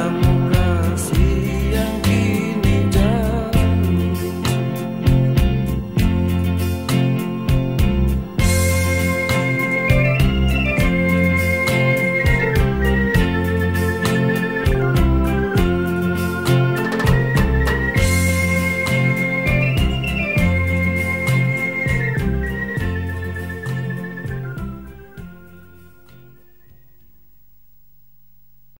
enamoras. Y